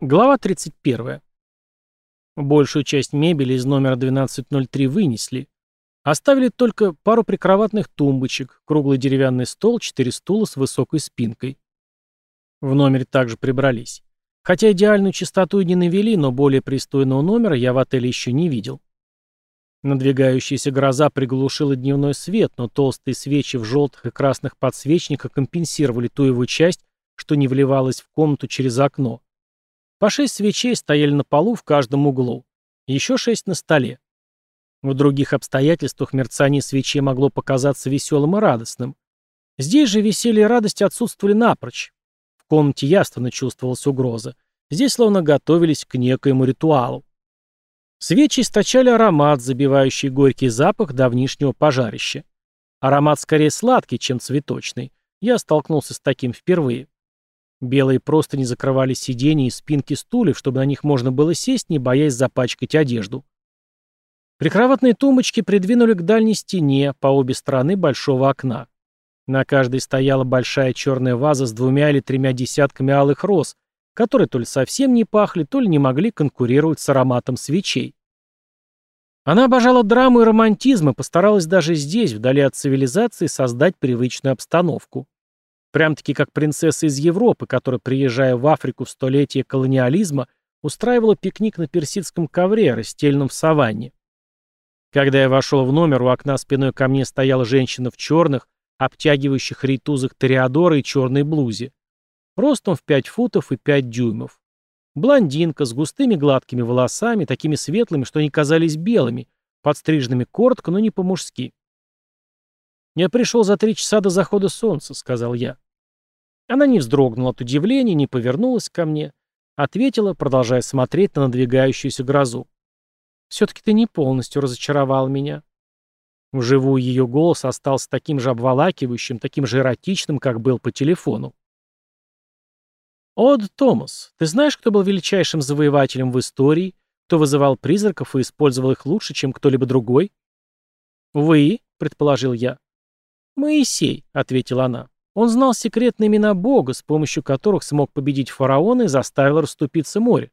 Глава 31. Большую часть мебели из номера 1203 вынесли. Оставили только пару прикроватных тумбочек, круглый деревянный стол, четыре стула с высокой спинкой. В номере также прибрались. Хотя идеальную чистоту и не навели, но более пристойного номера я в отеле еще не видел. Надвигающаяся гроза приглушила дневной свет, но толстые свечи в желтых и красных подсвечниках компенсировали ту его часть, что не вливалась в комнату через окно. По шесть свечей стояли на полу в каждом углу. Еще шесть на столе. В других обстоятельствах мерцание свечей могло показаться веселым и радостным. Здесь же веселье и радость отсутствовали напрочь. В комнате ясно чувствовалась угроза. Здесь словно готовились к некоему ритуалу. Свечи источали аромат, забивающий горький запах давнишнего пожарища. Аромат скорее сладкий, чем цветочный. Я столкнулся с таким впервые. Белые простыни закрывали сиденья и спинки стульев, чтобы на них можно было сесть, не боясь запачкать одежду. Прикроватные тумбочки придвинули к дальней стене по обе стороны большого окна. На каждой стояла большая черная ваза с двумя или тремя десятками алых роз, которые то ли совсем не пахли, то ли не могли конкурировать с ароматом свечей. Она обожала драму и романтизм и постаралась даже здесь, вдали от цивилизации, создать привычную обстановку. Прям-таки как принцесса из Европы, которая, приезжая в Африку в столетие колониализма, устраивала пикник на персидском ковре, расстеленном в саванне. Когда я вошел в номер, у окна спиной ко мне стояла женщина в черных, обтягивающих рейтузах Тореадора и черной блузе. Ростом в 5 футов и 5 дюймов. Блондинка с густыми гладкими волосами, такими светлыми, что они казались белыми, подстриженными коротко, но не по-мужски. «Я пришел за три часа до захода солнца», — сказал я. Она не вздрогнула от удивления, не повернулась ко мне. Ответила, продолжая смотреть на надвигающуюся грозу. «Все-таки ты не полностью разочаровал меня». Вживую ее голос остался таким же обволакивающим, таким же эротичным, как был по телефону. «Од Томас, ты знаешь, кто был величайшим завоевателем в истории, кто вызывал призраков и использовал их лучше, чем кто-либо другой?» «Вы», — предположил я. «Моисей», — ответила она. «Он знал секретные имена Бога, с помощью которых смог победить фараона и заставил расступиться море».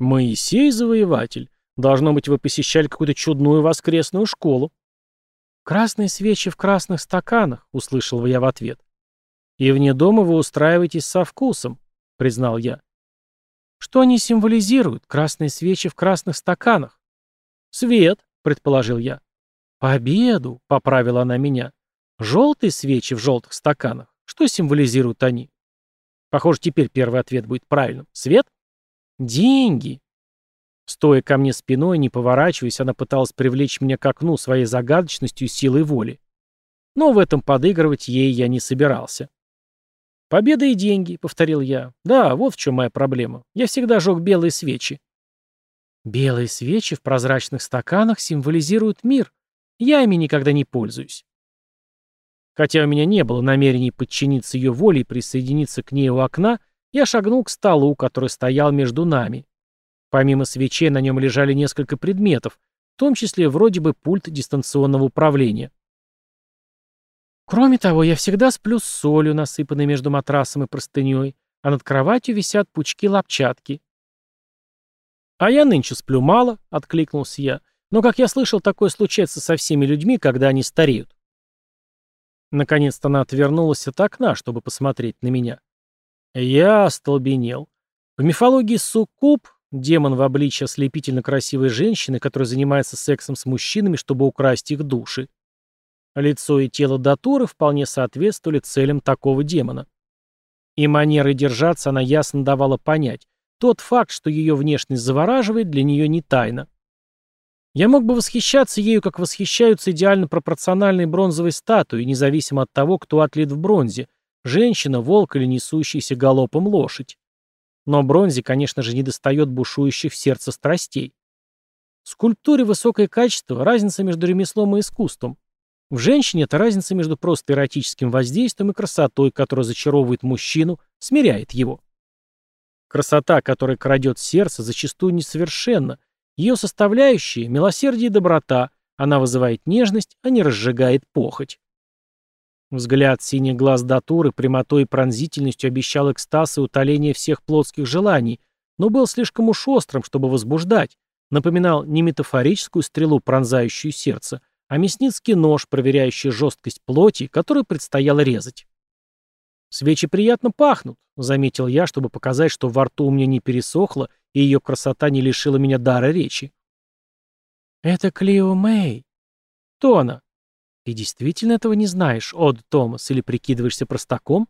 «Моисей — завоеватель. Должно быть, вы посещали какую-то чудную воскресную школу». «Красные свечи в красных стаканах», — услышал я в ответ. «И вне дома вы устраиваетесь со вкусом», — признал я. «Что они символизируют, красные свечи в красных стаканах?» «Свет», — предположил я. «Победу», — поправила она меня. Желтые свечи в желтых стаканах. Что символизируют они? Похоже, теперь первый ответ будет правильным. Свет? Деньги. Стоя ко мне спиной, не поворачиваясь, она пыталась привлечь меня к окну своей загадочностью и силой воли. Но в этом подыгрывать ей я не собирался. «Победа и деньги», — повторил я. «Да, вот в чем моя проблема. Я всегда жег белые свечи». «Белые свечи в прозрачных стаканах символизируют мир. Я ими никогда не пользуюсь». Хотя у меня не было намерений подчиниться ее воле и присоединиться к ней у окна, я шагнул к столу, который стоял между нами. Помимо свечей на нем лежали несколько предметов, в том числе вроде бы пульт дистанционного управления. Кроме того, я всегда сплю с солью, насыпанной между матрасом и простыней, а над кроватью висят пучки лапчатки. «А я нынче сплю мало», — откликнулся я, «но, как я слышал, такое случается со всеми людьми, когда они стареют». Наконец-то она отвернулась от окна, чтобы посмотреть на меня. Я остолбенел. В мифологии Суккуб, демон в обличье ослепительно красивой женщины, которая занимается сексом с мужчинами, чтобы украсть их души. Лицо и тело Датуры вполне соответствовали целям такого демона. И манерой держаться она ясно давала понять. Тот факт, что ее внешность завораживает, для нее не тайна. Я мог бы восхищаться ею, как восхищаются идеально пропорциональной бронзовой статуей, независимо от того, кто отлит в бронзе – женщина, волк или несущийся галопом лошадь. Но бронзе, конечно же, недостает бушующих в сердце страстей. В скульптуре высокое качество – разница между ремеслом и искусством. В женщине это разница между просто эротическим воздействием и красотой, которая зачаровывает мужчину, смиряет его. Красота, которая крадет сердце, зачастую несовершенна, ее составляющие – милосердие и доброта, она вызывает нежность, а не разжигает похоть. Взгляд синих глаз Датуры прямотой и пронзительностью обещал экстаз и утоление всех плотских желаний, но был слишком уж острым, чтобы возбуждать, напоминал не метафорическую стрелу, пронзающую сердце, а мясницкий нож, проверяющий жесткость плоти, которую предстояло резать. «Свечи приятно пахнут», — заметил я, чтобы показать, что во рту у меня не пересохло, и ее красота не лишила меня дара речи. «Это Клио Мэй». «Кто она?» «Ты действительно этого не знаешь, Од Томас, или прикидываешься простаком?»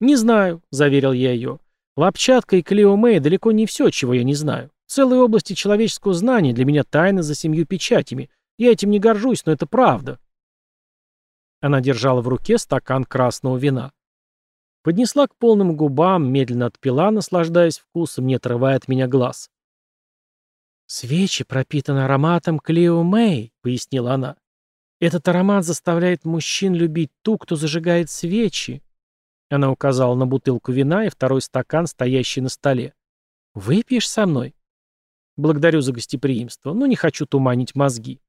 «Не знаю», — заверил я ее. «Лапчатка и Клио Мэй далеко не все, чего я не знаю. Целые области человеческого знания для меня тайны за семью печатями. Я этим не горжусь, но это правда». Она держала в руке стакан красного вина. Поднесла к полным губам, медленно отпила, наслаждаясь вкусом, не отрывая от меня глаз. «Свечи пропитаны ароматом Клео Мэй», — пояснила она. «Этот аромат заставляет мужчин любить ту, кто зажигает свечи». Она указала на бутылку вина и второй стакан, стоящий на столе. «Выпьешь со мной?» «Благодарю за гостеприимство, но не хочу туманить мозги».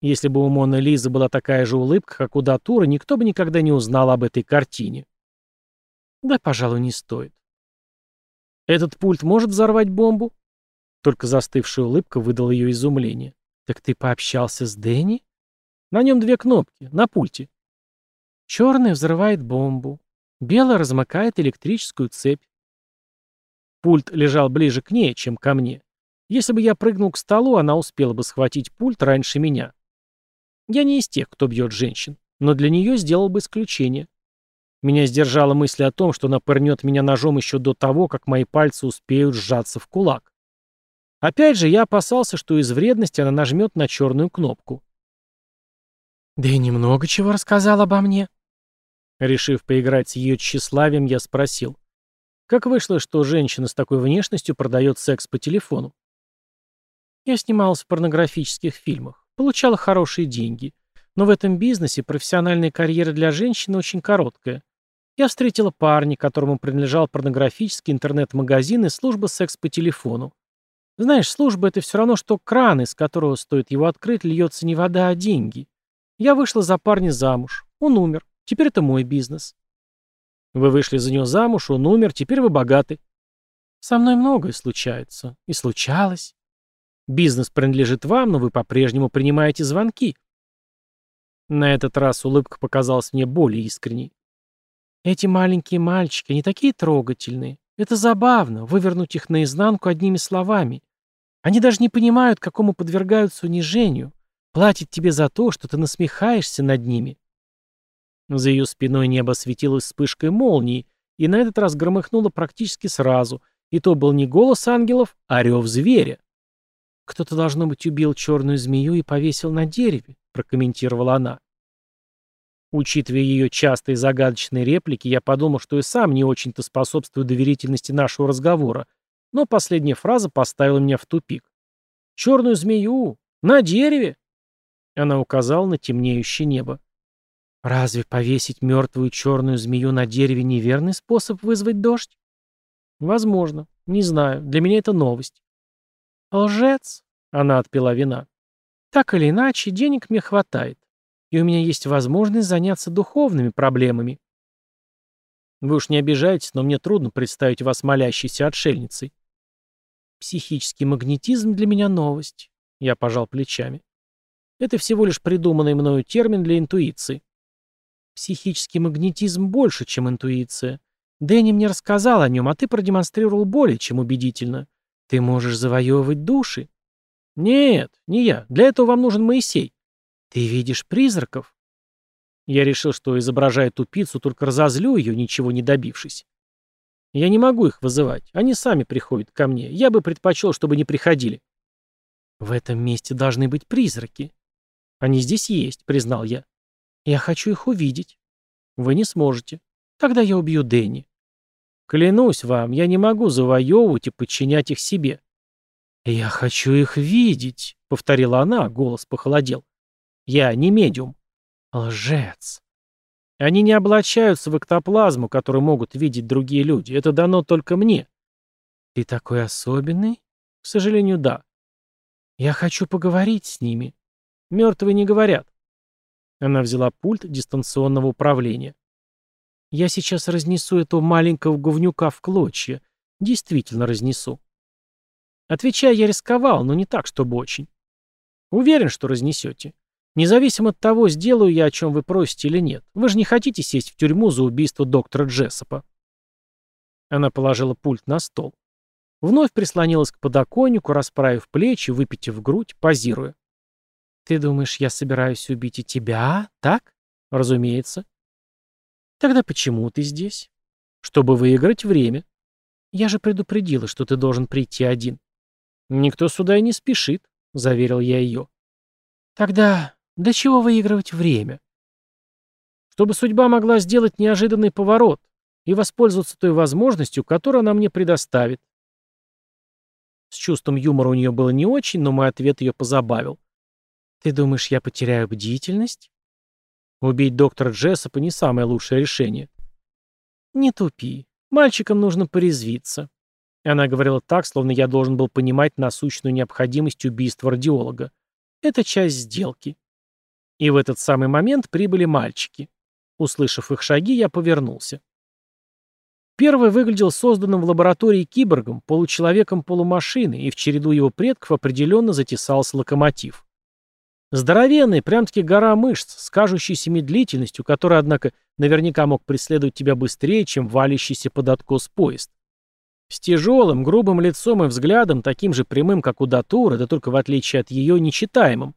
Если бы у Моны Лизы была такая же улыбка, как у Датура, никто бы никогда не узнал об этой картине. Да, пожалуй, не стоит. Этот пульт может взорвать бомбу? Только застывшая улыбка выдала ее изумление. Так ты пообщался с Дэнни? На нем две кнопки, на пульте. Черный взрывает бомбу. Белый размыкает электрическую цепь. Пульт лежал ближе к ней, чем ко мне. Если бы я прыгнул к столу, она успела бы схватить пульт раньше меня. Я не из тех, кто бьет женщин, но для нее сделал бы исключение. Меня сдержала мысль о том, что она пырнет меня ножом еще до того, как мои пальцы успеют сжаться в кулак. Опять же, я опасался, что из вредности она нажмет на черную кнопку. «Да и немного чего рассказал обо мне». Решив поиграть с ее тщеславием, я спросил. «Как вышло, что женщина с такой внешностью продает секс по телефону?» Я снималась в порнографических фильмах, получала хорошие деньги. Но в этом бизнесе профессиональная карьера для женщины очень короткая. Я встретила парня, которому принадлежал порнографический интернет-магазин и служба секс по телефону. Знаешь, служба — это все равно, что кран, из которого стоит его открыть, льется не вода, а деньги. Я вышла за парня замуж. Он умер. Теперь это мой бизнес. Вы вышли за него замуж, он умер, теперь вы богаты. Со мной многое случается. И случалось. Бизнес принадлежит вам, но вы по-прежнему принимаете звонки. На этот раз улыбка показалась мне более искренней. Эти маленькие мальчики, они такие трогательные. Это забавно, вывернуть их наизнанку одними словами. Они даже не понимают, какому подвергаются унижению. Платят тебе за то, что ты насмехаешься над ними. За ее спиной небо светилось вспышкой молнии, и на этот раз громыхнуло практически сразу, и то был не голос ангелов, а рев зверя. «Кто-то, должно быть, убил черную змею и повесил на дереве», — прокомментировала она. Учитывая ее частые загадочные реплики, я подумал, что и сам не очень-то способствую доверительности нашего разговора, но последняя фраза поставила меня в тупик. «Черную змею! На дереве!» Она указала на темнеющее небо. «Разве повесить мертвую черную змею на дереве неверный способ вызвать дождь?» «Возможно. Не знаю. Для меня это новость». «Лжец!» — она отпила вина. «Так или иначе, денег мне хватает и у меня есть возможность заняться духовными проблемами. Вы уж не обижайтесь, но мне трудно представить вас молящейся отшельницей. Психический магнетизм для меня новость. Я пожал плечами. Это всего лишь придуманный мною термин для интуиции. Психический магнетизм больше, чем интуиция. Дэнни мне рассказал о нем, а ты продемонстрировал более чем убедительно. Ты можешь завоевывать души. Нет, не я. Для этого вам нужен Моисей. «Ты видишь призраков?» Я решил, что изображая тупицу, только разозлю ее, ничего не добившись. Я не могу их вызывать. Они сами приходят ко мне. Я бы предпочел, чтобы не приходили. В этом месте должны быть призраки. Они здесь есть, признал я. Я хочу их увидеть. Вы не сможете. Тогда я убью Дэнни. Клянусь вам, я не могу завоевывать и подчинять их себе. Я хочу их видеть, повторила она, голос похолодел. Я не медиум. Лжец. Они не облачаются в эктоплазму, которую могут видеть другие люди. Это дано только мне. Ты такой особенный? К сожалению, да. Я хочу поговорить с ними. Мертвые не говорят. Она взяла пульт дистанционного управления. «Я сейчас разнесу этого маленького говнюка в клочья. Действительно разнесу». Отвечая, я рисковал, но не так, чтобы очень. Уверен, что разнесете. Независимо от того, сделаю я, о чем вы просите или нет. Вы же не хотите сесть в тюрьму за убийство доктора Джессопа. Она положила пульт на стол. Вновь прислонилась к подоконнику, расправив плечи, выпитив грудь, позируя. «Ты думаешь, я собираюсь убить и тебя, так?» «Разумеется». «Тогда почему ты здесь?» «Чтобы выиграть время». «Я же предупредила, что ты должен прийти один». «Никто сюда и не спешит», — заверил я ее. «Тогда для чего выигрывать время?» «Чтобы судьба могла сделать неожиданный поворот и воспользоваться той возможностью, которую она мне предоставит». С чувством юмора у нее было не очень, но мой ответ ее позабавил. «Ты думаешь, я потеряю бдительность?» «Убить доктора Джессопа не самое лучшее решение». «Не тупи. Мальчикам нужно порезвиться». Она говорила так, словно я должен был понимать насущную необходимость убийства радиолога. Это часть сделки. И в этот самый момент прибыли мальчики. Услышав их шаги, я повернулся. Первый выглядел созданным в лаборатории киборгом, получеловеком-полумашины, и в череду его предков определенно затесался локомотив. Здоровенный, прям-таки гора мышц, с кажущейся медлительностью, которая, однако, наверняка мог преследовать тебя быстрее, чем валящийся под откос поезд. С тяжелым, грубым лицом и взглядом, таким же прямым, как у Датуры, да только в отличие от ее, нечитаемым.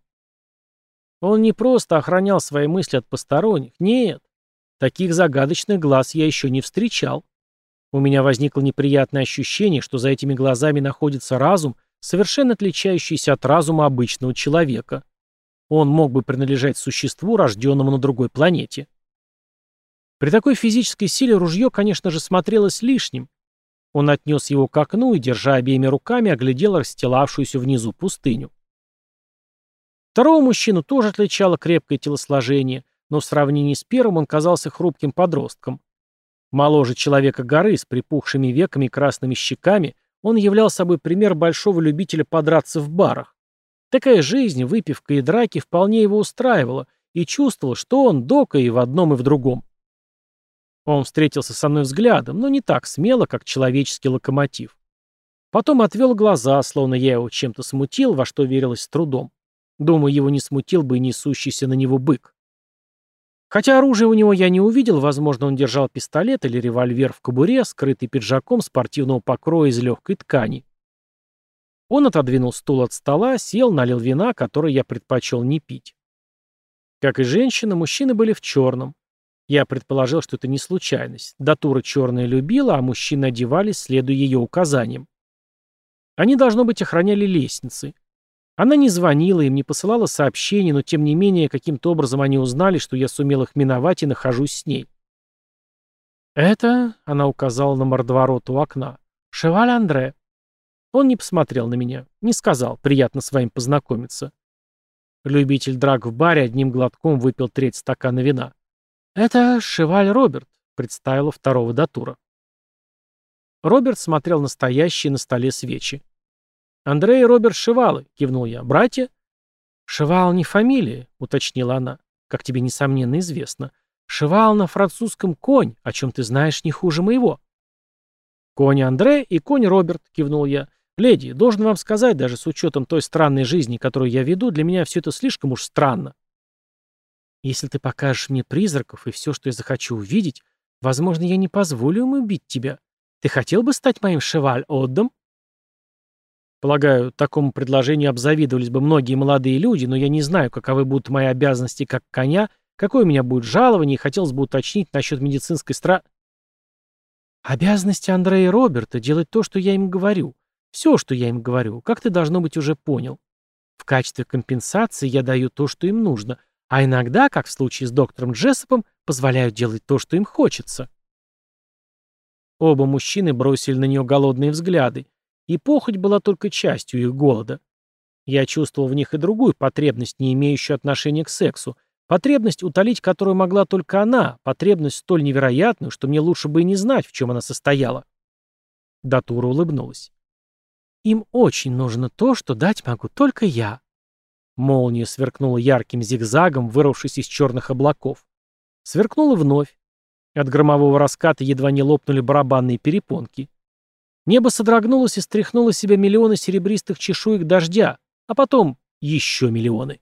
Он не просто охранял свои мысли от посторонних, нет. Таких загадочных глаз я еще не встречал. У меня возникло неприятное ощущение, что за этими глазами находится разум, совершенно отличающийся от разума обычного человека. Он мог бы принадлежать существу, рожденному на другой планете. При такой физической силе ружье, конечно же, смотрелось лишним, он отнес его к окну и, держа обеими руками, оглядел расстилавшуюся внизу пустыню. Второго мужчину тоже отличало крепкое телосложение, но в сравнении с первым он казался хрупким подростком. Моложе человека горы с припухшими веками и красными щеками, он являл собой пример большого любителя подраться в барах. Такая жизнь, выпивка и драки вполне его устраивала, и чувствовал, что он дока и в одном, и в другом. Он встретился со мной взглядом, но не так смело, как человеческий локомотив. Потом отвел глаза, словно я его чем-то смутил, во что верилось с трудом. Думаю, его не смутил бы несущийся на него бык. Хотя оружия у него я не увидел, возможно, он держал пистолет или револьвер в кобуре, скрытый пиджаком спортивного покроя из легкой ткани. Он отодвинул стул от стола, сел, налил вина, которое я предпочел не пить. Как и женщина, мужчины были в черном. Я предположил, что это не случайность. Датура черная любила, а мужчины одевались, следуя ее указаниям. Они, должно быть, охраняли лестницы. Она не звонила им, не посылала сообщений, но тем не менее каким-то образом они узнали, что я сумел их миновать и нахожусь с ней. «Это...» — она указала на мордоворот у окна. «Шеваль Андре». Он не посмотрел на меня, не сказал, приятно с вами познакомиться. Любитель драк в баре одним глотком выпил треть стакана вина. «Это Шеваль Роберт», — представила второго датура. Роберт смотрел на стоящие на столе свечи. «Андрей Роберт Шевалы», — кивнул я. «Братья?» «Шевал не фамилия», — уточнила она, — «как тебе, несомненно, известно. Шевал на французском конь, о чем ты знаешь не хуже моего». «Конь Андре и конь Роберт», — кивнул я. «Леди, должен вам сказать, даже с учетом той странной жизни, которую я веду, для меня все это слишком уж странно». Если ты покажешь мне призраков и все, что я захочу увидеть, возможно, я не позволю им убить тебя. Ты хотел бы стать моим шеваль-отдом?» Полагаю, такому предложению обзавидовались бы многие молодые люди, но я не знаю, каковы будут мои обязанности как коня, какое у меня будет жалование, и хотелось бы уточнить насчет медицинской стра... Обязанности Андрея и Роберта делать то, что я им говорю. Все, что я им говорю, как ты, должно быть, уже понял. В качестве компенсации я даю то, что им нужно — а иногда, как в случае с доктором Джессопом, позволяют делать то, что им хочется. Оба мужчины бросили на нее голодные взгляды, и похоть была только частью их голода. Я чувствовал в них и другую потребность, не имеющую отношения к сексу, потребность, утолить которую могла только она, потребность столь невероятную, что мне лучше бы и не знать, в чем она состояла. Датура улыбнулась. Им очень нужно то, что дать могу только я. Молния сверкнула ярким зигзагом, вырвавшись из черных облаков. Сверкнула вновь. От громового раската едва не лопнули барабанные перепонки. Небо содрогнулось и стряхнуло себя миллионы серебристых чешуек дождя, а потом еще миллионы.